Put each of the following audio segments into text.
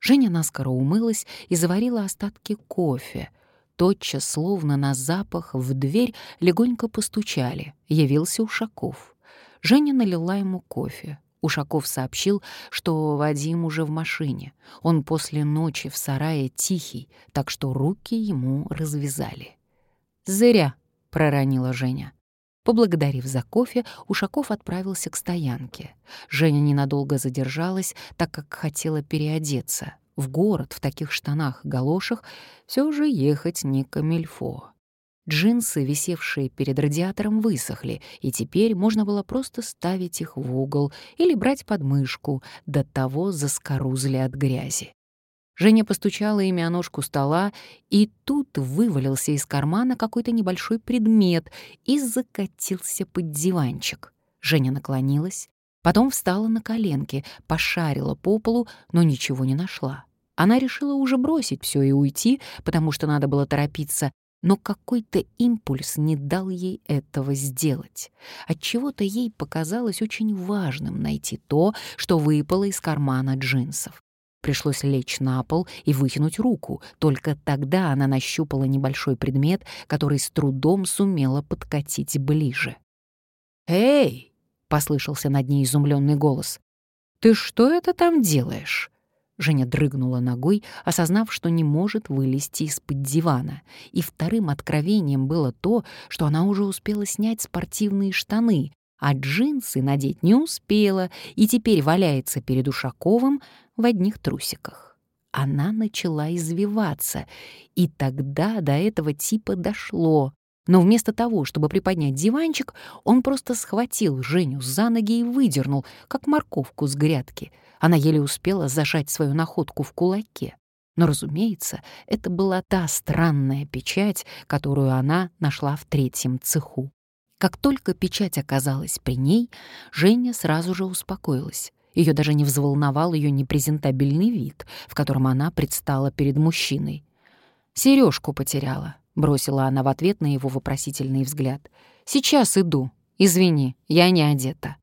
Женя наскоро умылась и заварила остатки кофе. Тотчас, словно на запах, в дверь легонько постучали. Явился Ушаков. Женя налила ему кофе. Ушаков сообщил, что Вадим уже в машине. Он после ночи в сарае тихий, так что руки ему развязали. «Зря», — проронила Женя. Поблагодарив за кофе, Ушаков отправился к стоянке. Женя ненадолго задержалась, так как хотела переодеться. В город в таких штанах-галошах все же ехать не камильфо. Джинсы, висевшие перед радиатором, высохли, и теперь можно было просто ставить их в угол или брать под мышку, до того заскорузли от грязи. Женя постучала ими о ножку стола, и тут вывалился из кармана какой-то небольшой предмет и закатился под диванчик. Женя наклонилась, потом встала на коленки, пошарила по полу, но ничего не нашла. Она решила уже бросить все и уйти, потому что надо было торопиться, но какой-то импульс не дал ей этого сделать. Отчего-то ей показалось очень важным найти то, что выпало из кармана джинсов. Пришлось лечь на пол и вытянуть руку. Только тогда она нащупала небольшой предмет, который с трудом сумела подкатить ближе. «Эй!» — послышался над ней изумленный голос. «Ты что это там делаешь?» Женя дрыгнула ногой, осознав, что не может вылезти из-под дивана. И вторым откровением было то, что она уже успела снять спортивные штаны, а джинсы надеть не успела и теперь валяется перед Ушаковым в одних трусиках. Она начала извиваться, и тогда до этого типа дошло. Но вместо того, чтобы приподнять диванчик, он просто схватил Женю за ноги и выдернул, как морковку с грядки. Она еле успела зажать свою находку в кулаке. Но, разумеется, это была та странная печать, которую она нашла в третьем цеху. Как только печать оказалась при ней, Женя сразу же успокоилась. Ее даже не взволновал ее непрезентабельный вид, в котором она предстала перед мужчиной. Сережку потеряла», — бросила она в ответ на его вопросительный взгляд. «Сейчас иду. Извини, я не одета».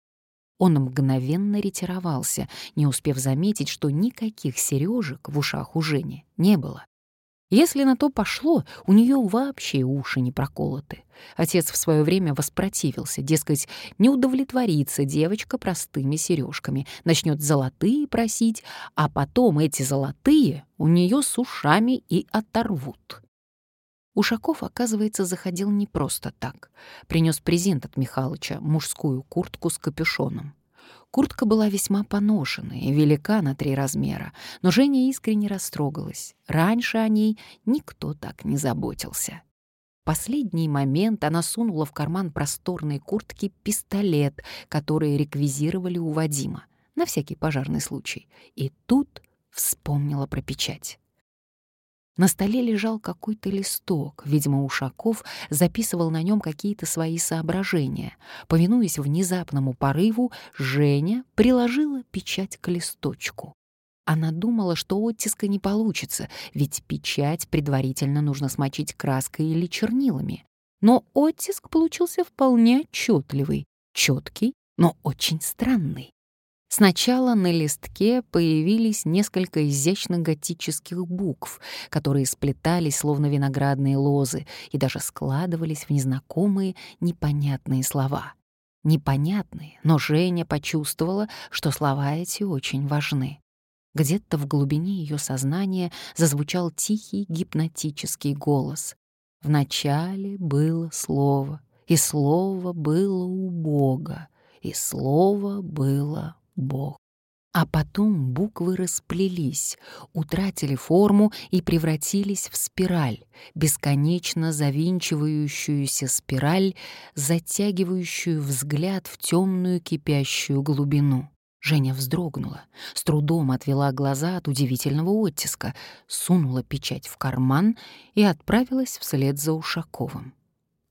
Он мгновенно ретировался, не успев заметить, что никаких сережек в ушах у Жени не было. Если на то пошло, у нее вообще уши не проколоты. Отец в свое время воспротивился, дескать, не удовлетворится девочка простыми сережками, начнет золотые просить, а потом эти золотые у нее с ушами и оторвут. Ушаков, оказывается, заходил не просто так. Принес презент от Михалыча, мужскую куртку с капюшоном. Куртка была весьма поношенная и велика на три размера, но Женя искренне растрогалась. Раньше о ней никто так не заботился. В последний момент она сунула в карман просторной куртки пистолет, который реквизировали у Вадима, на всякий пожарный случай. И тут вспомнила про печать. На столе лежал какой-то листок. Видимо, Ушаков записывал на нем какие-то свои соображения. Повинуясь внезапному порыву, Женя приложила печать к листочку. Она думала, что оттиска не получится, ведь печать предварительно нужно смочить краской или чернилами. Но оттиск получился вполне отчетливый, четкий, но очень странный. Сначала на листке появились несколько изящных готических букв, которые сплетались словно виноградные лозы и даже складывались в незнакомые, непонятные слова. Непонятные, но Женя почувствовала, что слова эти очень важны. Где-то в глубине ее сознания зазвучал тихий гипнотический голос. Вначале было слово, и слово было у Бога, и слово было Бог. А потом буквы расплелись, утратили форму и превратились в спираль, бесконечно завинчивающуюся спираль, затягивающую взгляд в темную кипящую глубину. Женя вздрогнула, с трудом отвела глаза от удивительного оттиска, сунула печать в карман и отправилась вслед за Ушаковым.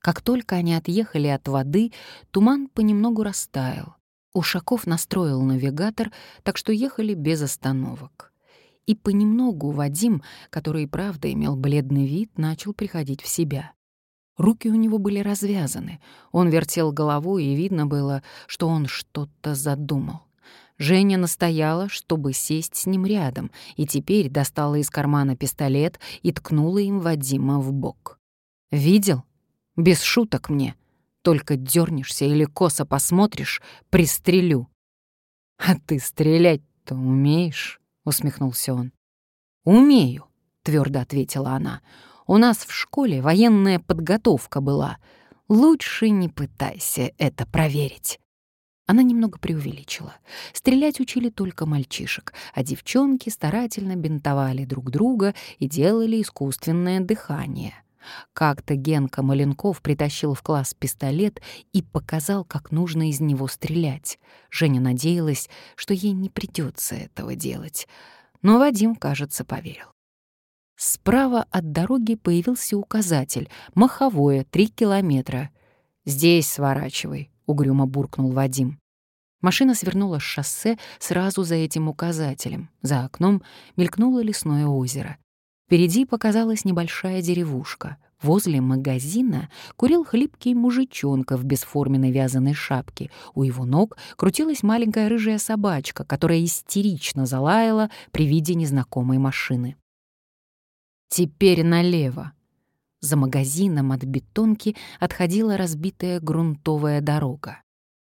Как только они отъехали от воды, туман понемногу растаял, Ушаков настроил навигатор, так что ехали без остановок. И понемногу Вадим, который и правда имел бледный вид, начал приходить в себя. Руки у него были развязаны, он вертел головой, и видно было, что он что-то задумал. Женя настояла, чтобы сесть с ним рядом, и теперь достала из кармана пистолет и ткнула им Вадима в бок. «Видел? Без шуток мне. Только дернешься или косо посмотришь, пристрелю». «А ты стрелять-то умеешь?» — усмехнулся он. «Умею», — твердо ответила она. «У нас в школе военная подготовка была. Лучше не пытайся это проверить». Она немного преувеличила. Стрелять учили только мальчишек, а девчонки старательно бинтовали друг друга и делали искусственное дыхание. Как-то Генка Маленков притащил в класс пистолет и показал, как нужно из него стрелять. Женя надеялась, что ей не придется этого делать. Но Вадим, кажется, поверил. Справа от дороги появился указатель «Маховое, три километра». «Здесь сворачивай», — угрюмо буркнул Вадим. Машина свернула с шоссе сразу за этим указателем. За окном мелькнуло лесное озеро. Впереди показалась небольшая деревушка. Возле магазина курил хлипкий мужичонка в бесформенной вязаной шапке. У его ног крутилась маленькая рыжая собачка, которая истерично залаяла при виде незнакомой машины. «Теперь налево», за магазином от бетонки отходила разбитая грунтовая дорога.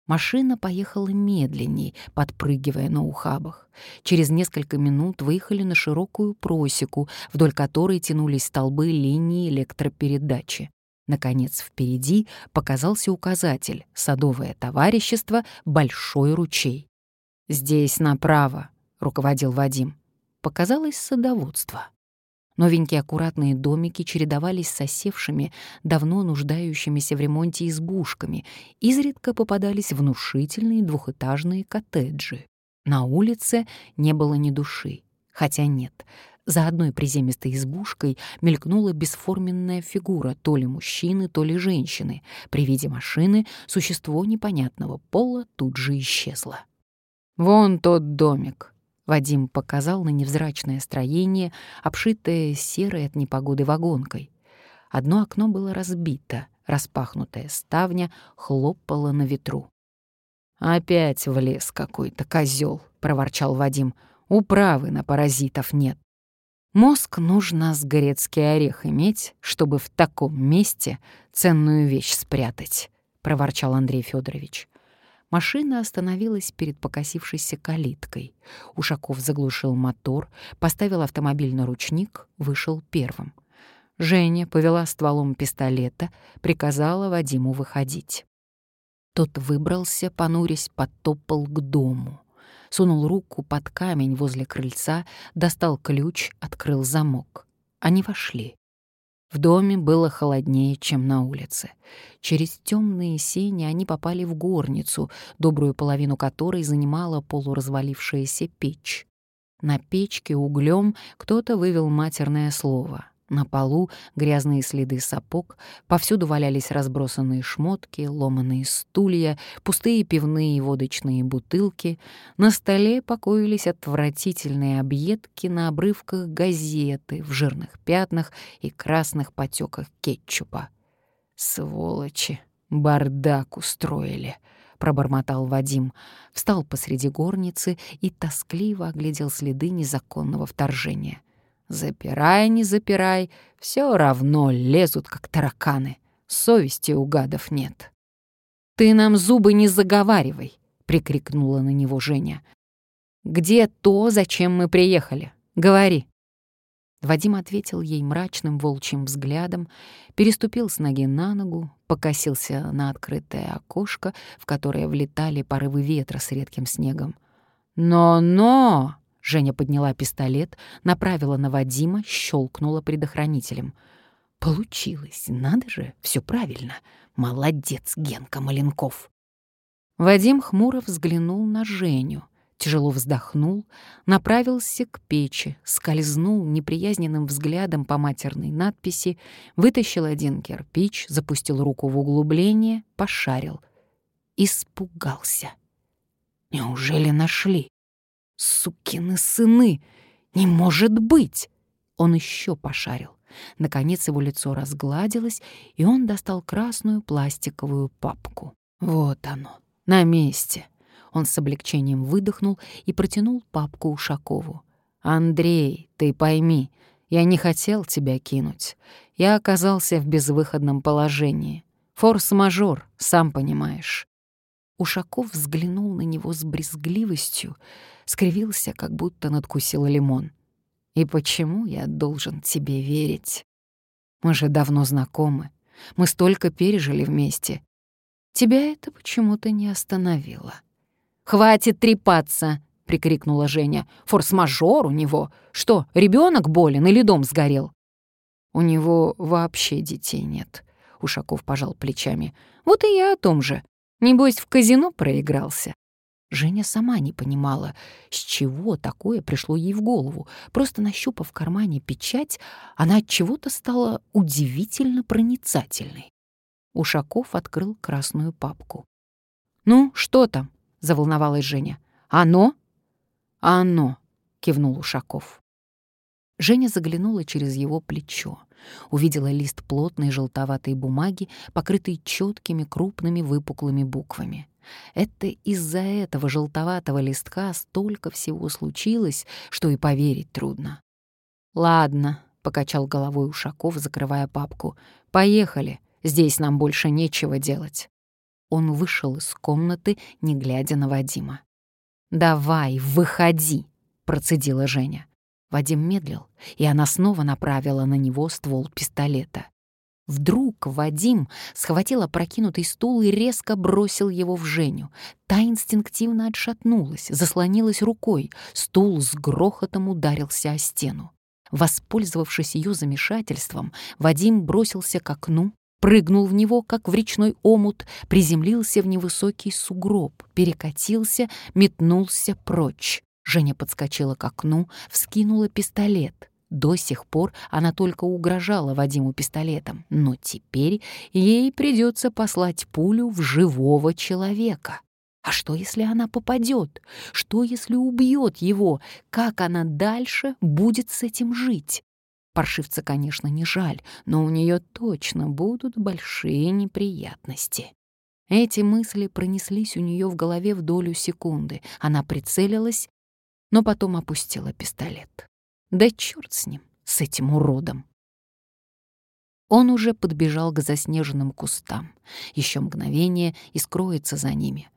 Машина поехала медленней, подпрыгивая на ухабах. Через несколько минут выехали на широкую просеку, вдоль которой тянулись столбы линии электропередачи. Наконец, впереди показался указатель «Садовое товарищество. Большой ручей». «Здесь направо», — руководил Вадим. Показалось садоводство. Новенькие аккуратные домики чередовались с осевшими, давно нуждающимися в ремонте избушками, изредка попадались внушительные двухэтажные коттеджи. На улице не было ни души, хотя нет. За одной приземистой избушкой мелькнула бесформенная фигура то ли мужчины, то ли женщины. При виде машины существо непонятного пола тут же исчезло. «Вон тот домик», Вадим показал на невзрачное строение, обшитое серой от непогоды вагонкой. Одно окно было разбито, распахнутая ставня хлопала на ветру. «Опять влез какой-то козел, проворчал Вадим. «Управы на паразитов нет». Мозг нужно с горецкий орех иметь, чтобы в таком месте ценную вещь спрятать, проворчал Андрей Федорович. Машина остановилась перед покосившейся калиткой. Ушаков заглушил мотор, поставил автомобиль на ручник, вышел первым. Женя повела стволом пистолета, приказала Вадиму выходить. Тот выбрался, понурясь, подтопал к дому. Сунул руку под камень возле крыльца, достал ключ, открыл замок. Они вошли. В доме было холоднее, чем на улице. Через темные сени они попали в горницу, добрую половину которой занимала полуразвалившаяся печь. На печке углем кто-то вывел матерное слово — на полу грязные следы сапог, повсюду валялись разбросанные шмотки, ломаные стулья, пустые пивные и водочные бутылки. На столе покоились отвратительные объедки на обрывках газеты в жирных пятнах и красных потеках кетчупа. «Сволочи! Бардак устроили!» — пробормотал Вадим, встал посреди горницы и тоскливо оглядел следы незаконного вторжения. Запирай, не запирай, все равно лезут, как тараканы. Совести у гадов нет. «Ты нам зубы не заговаривай!» — прикрикнула на него Женя. «Где то, зачем мы приехали? Говори!» Вадим ответил ей мрачным волчьим взглядом, переступил с ноги на ногу, покосился на открытое окошко, в которое влетали порывы ветра с редким снегом. «Но-но!» Женя подняла пистолет, направила на Вадима, щелкнула предохранителем. Получилось, надо же, все правильно. Молодец, Генка Маленков. Вадим хмуро взглянул на Женю, тяжело вздохнул, направился к печи, скользнул неприязненным взглядом по матерной надписи, вытащил один кирпич, запустил руку в углубление, пошарил. Испугался. Неужели нашли? Сукины сыны! Не может быть! Он еще пошарил. Наконец его лицо разгладилось, и он достал красную пластиковую папку. Вот оно, на месте. Он с облегчением выдохнул и протянул папку Ушакову. «Андрей, ты пойми, я не хотел тебя кинуть. Я оказался в безвыходном положении. Форс-мажор, сам понимаешь». Ушаков взглянул на него с брезгливостью, скривился, как будто надкусил лимон. «И почему я должен тебе верить? Мы же давно знакомы. Мы столько пережили вместе. Тебя это почему-то не остановило». «Хватит трепаться!» — прикрикнула Женя. «Форс-мажор у него. Что, ребенок болен или дом сгорел?» «У него вообще детей нет», — Ушаков пожал плечами. «Вот и я о том же. Небось, в казино проигрался». Женя сама не понимала, с чего такое пришло ей в голову. Просто нащупав в кармане печать, она от чего-то стала удивительно проницательной. Ушаков открыл красную папку. «Ну, что там?» — заволновалась Женя. «Оно?» «Оно», — кивнул Ушаков. Женя заглянула через его плечо, увидела лист плотной желтоватой бумаги, покрытый четкими крупными выпуклыми буквами. Это из-за этого желтоватого листка столько всего случилось, что и поверить трудно. «Ладно», — покачал головой Ушаков, закрывая папку, — «поехали, здесь нам больше нечего делать». Он вышел из комнаты, не глядя на Вадима. «Давай, выходи», — процедила Женя. Вадим медлил, и она снова направила на него ствол пистолета. Вдруг Вадим схватил опрокинутый стул и резко бросил его в Женю. Та инстинктивно отшатнулась, заслонилась рукой. Стул с грохотом ударился о стену. Воспользовавшись ее замешательством, Вадим бросился к окну, прыгнул в него, как в речной омут, приземлился в невысокий сугроб, перекатился, метнулся прочь. Женя подскочила к окну, вскинула пистолет. До сих пор она только угрожала Вадиму пистолетом, но теперь ей придется послать пулю в живого человека. А что, если она попадет? Что, если убьет его? Как она дальше будет с этим жить? Паршивца, конечно, не жаль, но у нее точно будут большие неприятности. Эти мысли пронеслись у нее в голове в долю секунды. Она прицелилась но потом опустила пистолет. Да черт с ним, с этим уродом. Он уже подбежал к заснеженным кустам. Еще мгновение и скроется за ними.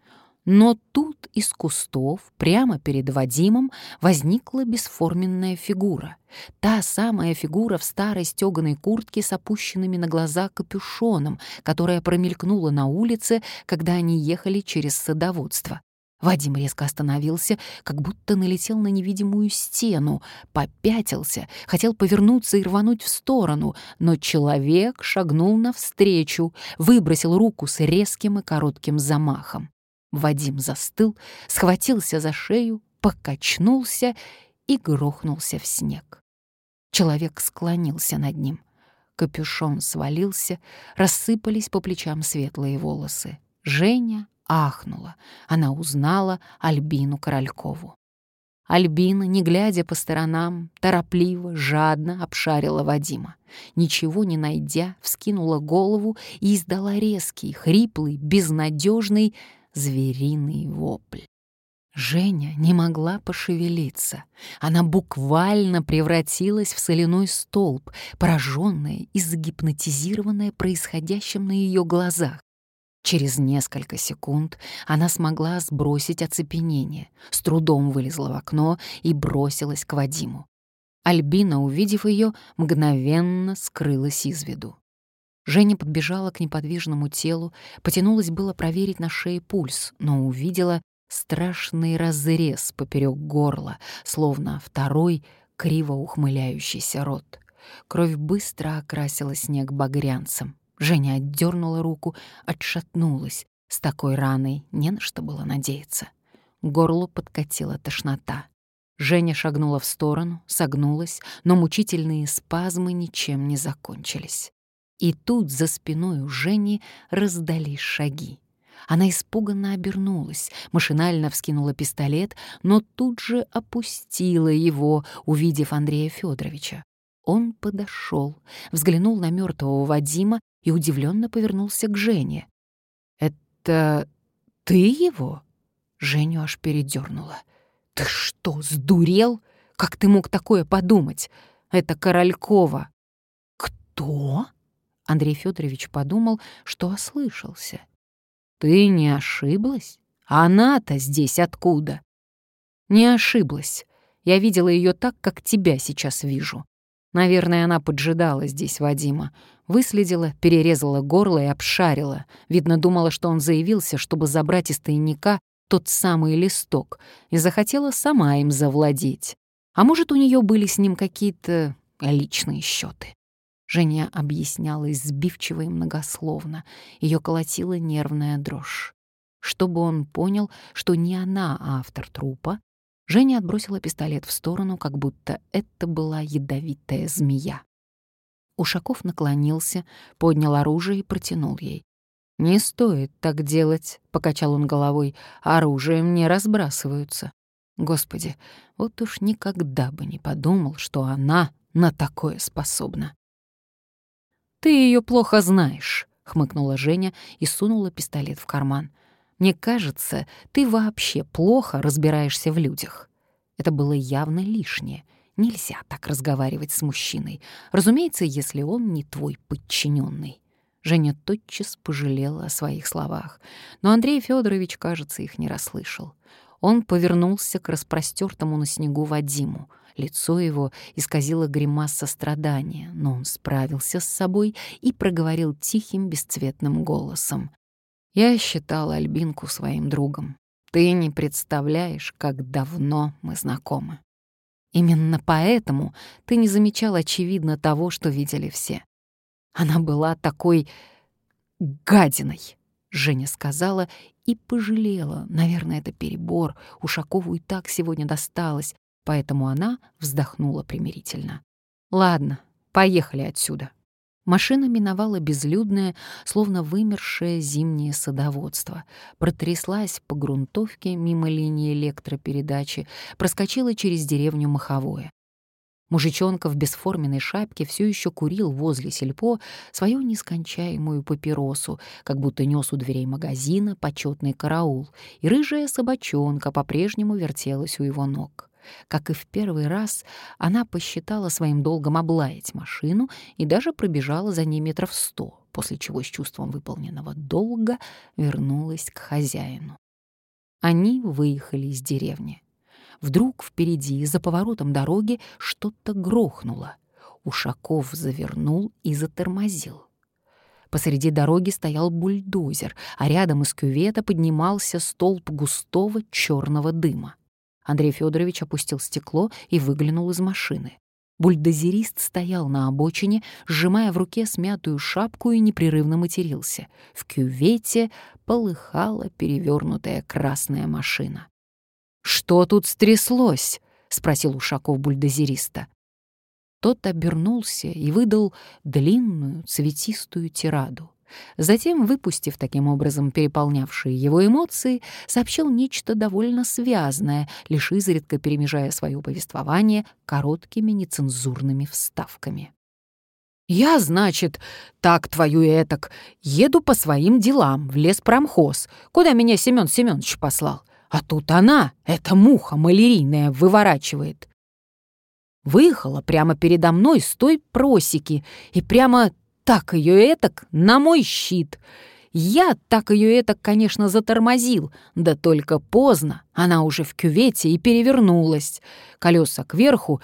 Но тут из кустов, прямо перед Вадимом, возникла бесформенная фигура. Та самая фигура в старой стеганой куртке с опущенными на глаза капюшоном, которая промелькнула на улице, когда они ехали через садоводство. Вадим резко остановился, как будто налетел на невидимую стену, попятился, хотел повернуться и рвануть в сторону, но человек шагнул навстречу, выбросил руку с резким и коротким замахом. Вадим застыл, схватился за шею, покачнулся и грохнулся в снег. Человек склонился над ним. Капюшон свалился, рассыпались по плечам светлые волосы. Женя ахнула. Она узнала Альбину Королькову. Альбина, не глядя по сторонам, торопливо, жадно обшарила Вадима. Ничего не найдя, вскинула голову и издала резкий, хриплый, безнадежный звериный вопль. Женя не могла пошевелиться. Она буквально превратилась в соляной столб, пораженная и загипнотизированная происходящим на ее глазах. Через несколько секунд она смогла сбросить оцепенение, с трудом вылезла в окно и бросилась к Вадиму. Альбина, увидев ее, мгновенно скрылась из виду. Женя подбежала к неподвижному телу, потянулась было проверить на шее пульс, но увидела страшный разрез поперек горла, словно второй криво ухмыляющийся рот. Кровь быстро окрасила снег багрянцем. Женя отдернула руку, отшатнулась. С такой раной не на что было надеяться. Горлу подкатила тошнота. Женя шагнула в сторону, согнулась, но мучительные спазмы ничем не закончились. И тут за спиной у Жени раздались шаги. Она испуганно обернулась, машинально вскинула пистолет, но тут же опустила его, увидев Андрея Федоровича. Он подошел, взглянул на мертвого Вадима и удивленно повернулся к Жене. «Это ты его?» Женю аж передернула. «Ты что, сдурел? Как ты мог такое подумать? Это Королькова». «Кто?» Андрей Федорович подумал, что ослышался. «Ты не ошиблась? Она-то здесь откуда?» «Не ошиблась. Я видела ее так, как тебя сейчас вижу. Наверное, она поджидала здесь Вадима. Выследила, перерезала горло и обшарила. Видно, думала, что он заявился, чтобы забрать из тайника тот самый листок, и захотела сама им завладеть. А может, у нее были с ним какие-то личные счеты. Женя объяснялась сбивчиво и многословно. Ее колотила нервная дрожь. Чтобы он понял, что не она автор трупа, Женя отбросила пистолет в сторону, как будто это была ядовитая змея. Ушаков наклонился, поднял оружие и протянул ей. «Не стоит так делать», — покачал он головой, — «оружием не разбрасываются». Господи, вот уж никогда бы не подумал, что она на такое способна. «Ты ее плохо знаешь», — хмыкнула Женя и сунула пистолет в карман. Мне кажется, ты вообще плохо разбираешься в людях. Это было явно лишнее. Нельзя так разговаривать с мужчиной. Разумеется, если он не твой подчиненный. Женя тотчас пожалела о своих словах, но Андрей Федорович, кажется, их не расслышал. Он повернулся к распростертому на снегу Вадиму. Лицо его исказило гримаса страдания, но он справился с собой и проговорил тихим, бесцветным голосом. Я считал Альбинку своим другом. Ты не представляешь, как давно мы знакомы. Именно поэтому ты не замечал очевидно того, что видели все. Она была такой гадиной, Женя сказала и пожалела. Наверное, это перебор. Ушакову и так сегодня досталось, поэтому она вздохнула примирительно. Ладно, поехали отсюда. Машина миновала безлюдное, словно вымершее зимнее садоводство, протряслась по грунтовке мимо линии электропередачи, проскочила через деревню Маховое. Мужичонка в бесформенной шапке все еще курил возле сельпо свою нескончаемую папиросу, как будто нес у дверей магазина почетный караул, и рыжая собачонка по-прежнему вертелась у его ног. Как и в первый раз, она посчитала своим долгом облаять машину и даже пробежала за ней метров сто, после чего с чувством выполненного долга вернулась к хозяину. Они выехали из деревни. Вдруг впереди, за поворотом дороги, что-то грохнуло. Ушаков завернул и затормозил. Посреди дороги стоял бульдозер, а рядом из кювета поднимался столб густого черного дыма. Андрей Федорович опустил стекло и выглянул из машины. Бульдозерист стоял на обочине, сжимая в руке смятую шапку и непрерывно матерился. В кювете полыхала перевернутая красная машина. «Что тут стряслось?» — спросил Ушаков бульдозериста. Тот обернулся и выдал длинную цветистую тираду. Затем, выпустив таким образом переполнявшие его эмоции, сообщил нечто довольно связное, лишь изредка перемежая свое повествование короткими нецензурными вставками. «Я, значит, так твою этак, еду по своим делам в леспромхоз, куда меня Семен Семенович послал. А тут она, эта муха малярийная, выворачивает. Выехала прямо передо мной с той просеки и прямо так ее этак на мой щит. Я так ее этак, конечно, затормозил, да только поздно. Она уже в кювете и перевернулась. Колеса кверху,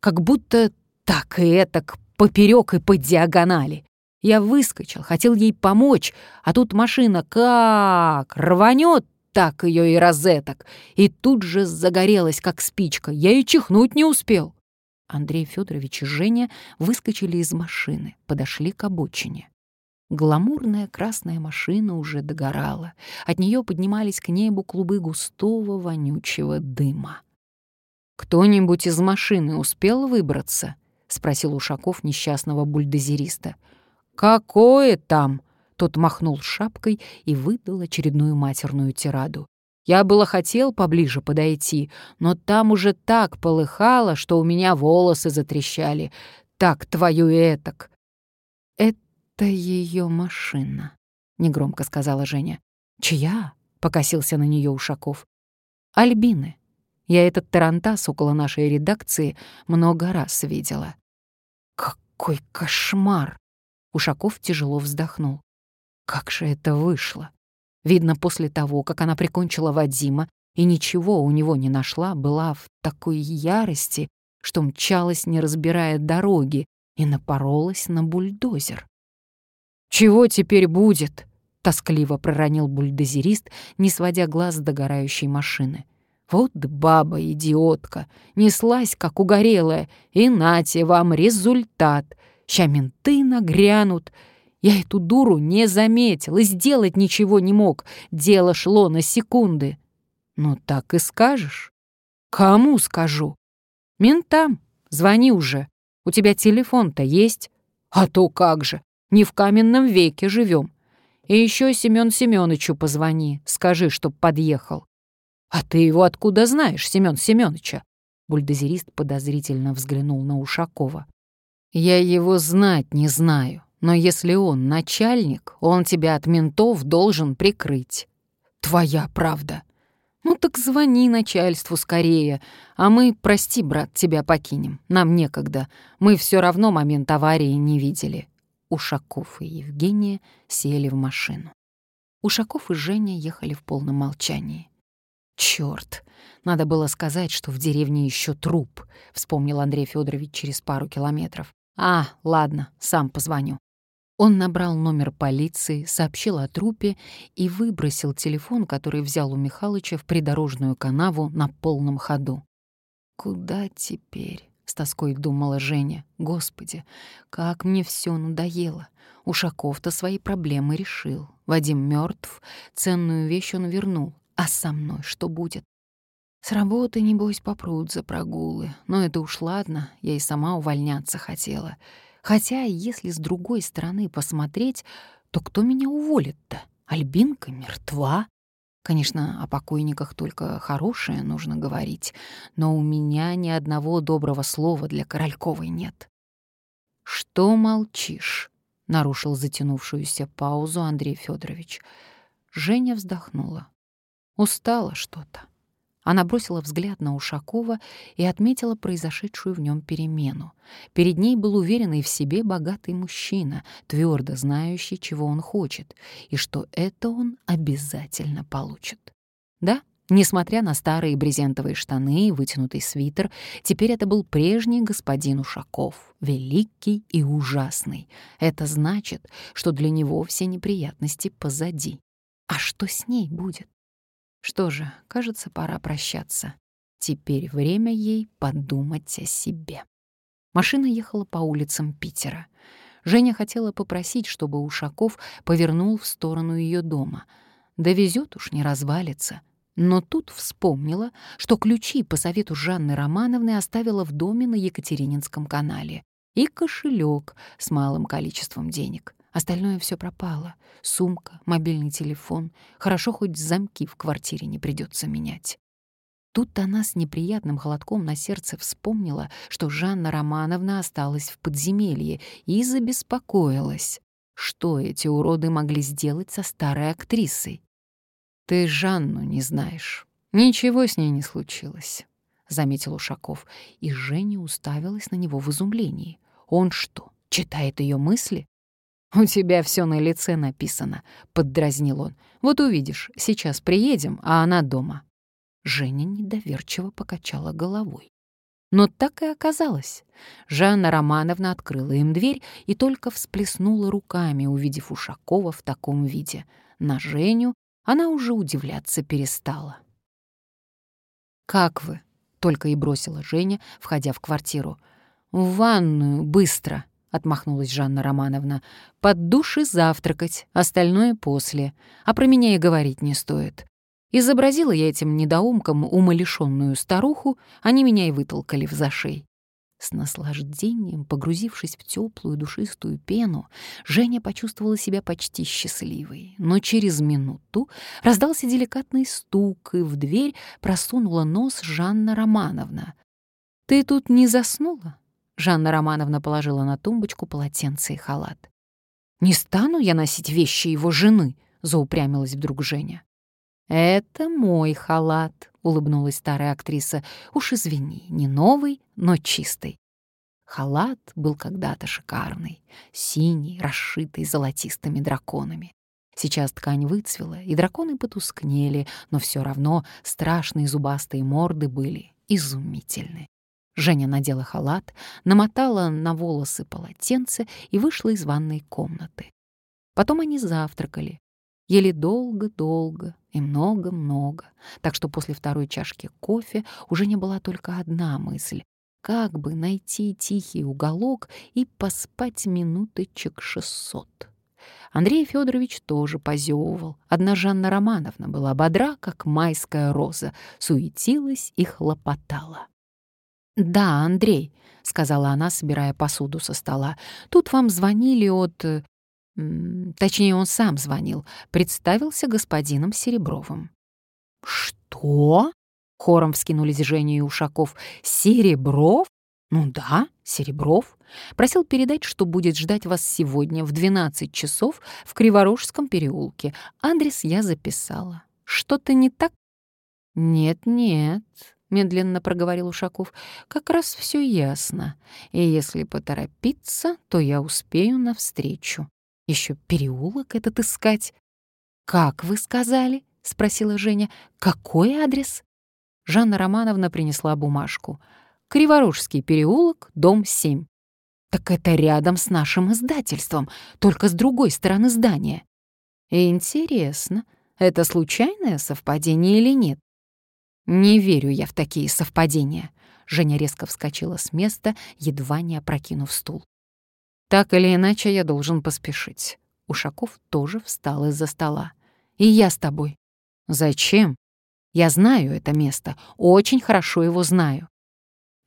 как будто так и этак поперек и по диагонали. Я выскочил, хотел ей помочь, а тут машина как рванет так ее и розеток, и тут же загорелась, как спичка. Я и чихнуть не успел. Андрей Федорович и Женя выскочили из машины, подошли к обочине. Гламурная красная машина уже догорала. От нее поднимались к небу клубы густого вонючего дыма. «Кто-нибудь из машины успел выбраться?» — спросил Ушаков несчастного бульдозериста. «Какое там?» — тот махнул шапкой и выдал очередную матерную тираду. Я было хотел поближе подойти, но там уже так полыхало, что у меня волосы затрещали. Так твою этак. Это ее машина, негромко сказала Женя. Чья? покосился на нее Ушаков. Альбины. Я этот тарантас около нашей редакции много раз видела. Какой кошмар! Ушаков тяжело вздохнул. Как же это вышло? Видно, после того, как она прикончила Вадима и ничего у него не нашла, была в такой ярости, что мчалась, не разбирая дороги, и напоролась на бульдозер. «Чего теперь будет?» — тоскливо проронил бульдозерист, не сводя глаз с догорающей машины. «Вот баба-идиотка! Неслась, как угорелая, и нате вам результат! Ща менты нагрянут!» Я эту дуру не заметил и сделать ничего не мог. Дело шло на секунды. Ну так и скажешь. Кому скажу? Ментам. Звони уже. У тебя телефон-то есть? А то как же. Не в каменном веке живем. И еще Семен Семеновичу позвони, скажи, чтоб подъехал. А ты его откуда знаешь, Семен Семеновича? Бульдозерист подозрительно взглянул на Ушакова. Я его знать не знаю, но если он начальник, он тебя от ментов должен прикрыть. Твоя правда. Ну так звони начальству скорее, а мы, прости, брат, тебя покинем. Нам некогда. Мы все равно момент аварии не видели. Ушаков и Евгения сели в машину. Ушаков и Женя ехали в полном молчании. Черт, надо было сказать, что в деревне еще труп, вспомнил Андрей Федорович через пару километров. А, ладно, сам позвоню. Он набрал номер полиции, сообщил о трупе и выбросил телефон, который взял у Михалыча в придорожную канаву на полном ходу. Куда теперь? С тоской думала Женя. Господи, как мне все надоело. Ушаков-то свои проблемы решил. Вадим мертв, ценную вещь он вернул. А со мной что будет? С работы, небось, попрут за прогулы. Но это уж ладно, я и сама увольняться хотела. Хотя, если с другой стороны посмотреть, то кто меня уволит-то? Альбинка мертва, Конечно, о покойниках только хорошее нужно говорить, но у меня ни одного доброго слова для Корольковой нет. «Что молчишь?» — нарушил затянувшуюся паузу Андрей Федорович. Женя вздохнула. Устала что-то. Она бросила взгляд на Ушакова и отметила произошедшую в нем перемену. Перед ней был уверенный в себе богатый мужчина, твердо знающий, чего он хочет, и что это он обязательно получит. Да, несмотря на старые брезентовые штаны и вытянутый свитер, теперь это был прежний господин Ушаков, великий и ужасный. Это значит, что для него все неприятности позади. А что с ней будет? Что же, кажется, пора прощаться. Теперь время ей подумать о себе. Машина ехала по улицам Питера. Женя хотела попросить, чтобы Ушаков повернул в сторону ее дома. Довезет уж, не развалится. Но тут вспомнила, что ключи по совету Жанны Романовны оставила в доме на Екатерининском канале. И кошелек с малым количеством денег. Остальное все пропало. Сумка, мобильный телефон. Хорошо, хоть замки в квартире не придется менять. Тут она с неприятным холодком на сердце вспомнила, что Жанна Романовна осталась в подземелье и забеспокоилась. Что эти уроды могли сделать со старой актрисой? «Ты Жанну не знаешь. Ничего с ней не случилось», — заметил Ушаков, и Женя уставилась на него в изумлении. «Он что, читает ее мысли?» «У тебя все на лице написано», — поддразнил он. «Вот увидишь, сейчас приедем, а она дома». Женя недоверчиво покачала головой. Но так и оказалось. Жанна Романовна открыла им дверь и только всплеснула руками, увидев Ушакова в таком виде. На Женю она уже удивляться перестала. «Как вы?» — только и бросила Женя, входя в квартиру. «В ванную, быстро!» — отмахнулась Жанна Романовна. «Под душ и завтракать, остальное после. А про меня и говорить не стоит. Изобразила я этим недоумком умалишенную старуху, они меня и вытолкали в зашей». С наслаждением, погрузившись в теплую душистую пену, Женя почувствовала себя почти счастливой. Но через минуту раздался деликатный стук, и в дверь просунула нос Жанна Романовна. «Ты тут не заснула?» Жанна Романовна положила на тумбочку полотенце и халат. «Не стану я носить вещи его жены», — заупрямилась вдруг Женя. «Это мой халат», — улыбнулась старая актриса. «Уж извини, не новый, но чистый». Халат был когда-то шикарный, синий, расшитый золотистыми драконами. Сейчас ткань выцвела, и драконы потускнели, но все равно страшные зубастые морды были изумительны. Женя надела халат, намотала на волосы полотенце и вышла из ванной комнаты. Потом они завтракали. Ели долго-долго и много-много, так что после второй чашки кофе уже не была только одна мысль как бы найти тихий уголок и поспать минуточек шестьсот. Андрей Федорович тоже позевывал. Одна Жанна Романовна была бодра, как майская роза, суетилась и хлопотала. «Да, Андрей», — сказала она, собирая посуду со стола, — «тут вам звонили от...» Точнее, он сам звонил, представился господином Серебровым. «Что?» Хором вскинулись Женя и Ушаков. «Серебров? Ну да, Серебров. Просил передать, что будет ждать вас сегодня в 12 часов в Криворожском переулке. Адрес я записала. Что-то не так?» «Нет-нет», — медленно проговорил Ушаков, — «как раз все ясно. И если поторопиться, то я успею навстречу. Еще переулок этот искать». «Как вы сказали?» — спросила Женя. «Какой адрес?» Жанна Романовна принесла бумажку. «Криворужский переулок, дом 7». «Так это рядом с нашим издательством, только с другой стороны здания». «Интересно, это случайное совпадение или нет?» «Не верю я в такие совпадения». Женя резко вскочила с места, едва не опрокинув стул. «Так или иначе, я должен поспешить». Ушаков тоже встал из-за стола. «И я с тобой». «Зачем?» Я знаю это место, очень хорошо его знаю.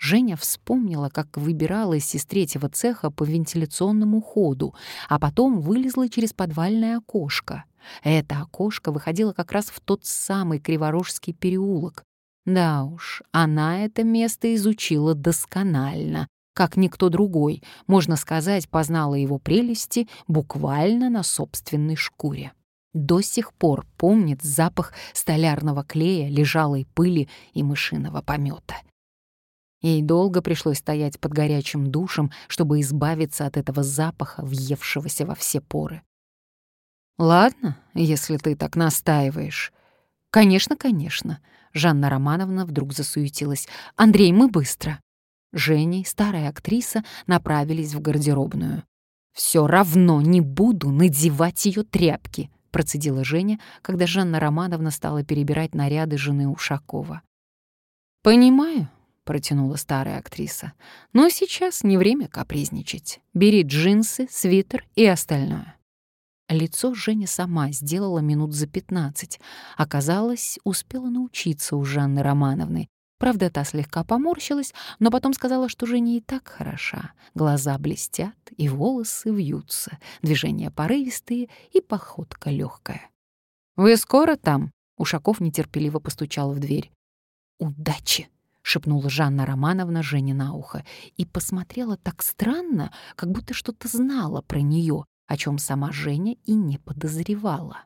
Женя вспомнила, как выбиралась из третьего цеха по вентиляционному ходу, а потом вылезла через подвальное окошко. Это окошко выходило как раз в тот самый Криворожский переулок. Да уж, она это место изучила досконально, как никто другой, можно сказать, познала его прелести буквально на собственной шкуре до сих пор помнит запах столярного клея, лежалой пыли и мышиного помета. Ей долго пришлось стоять под горячим душем, чтобы избавиться от этого запаха, въевшегося во все поры. «Ладно, если ты так настаиваешь». «Конечно, конечно». Жанна Романовна вдруг засуетилась. «Андрей, мы быстро». Женя старая актриса направились в гардеробную. «Все равно не буду надевать ее тряпки», процедила Женя, когда Жанна Романовна стала перебирать наряды жены Ушакова. «Понимаю», — протянула старая актриса, «но сейчас не время капризничать. Бери джинсы, свитер и остальное». Лицо Женя сама сделала минут за пятнадцать. Оказалось, успела научиться у Жанны Романовны, Правда, та слегка поморщилась, но потом сказала, что Женя и так хороша. Глаза блестят, и волосы вьются, движения порывистые и походка легкая. «Вы скоро там?» — Ушаков нетерпеливо постучал в дверь. «Удачи!» — шепнула Жанна Романовна Жене на ухо и посмотрела так странно, как будто что-то знала про нее, о чем сама Женя и не подозревала.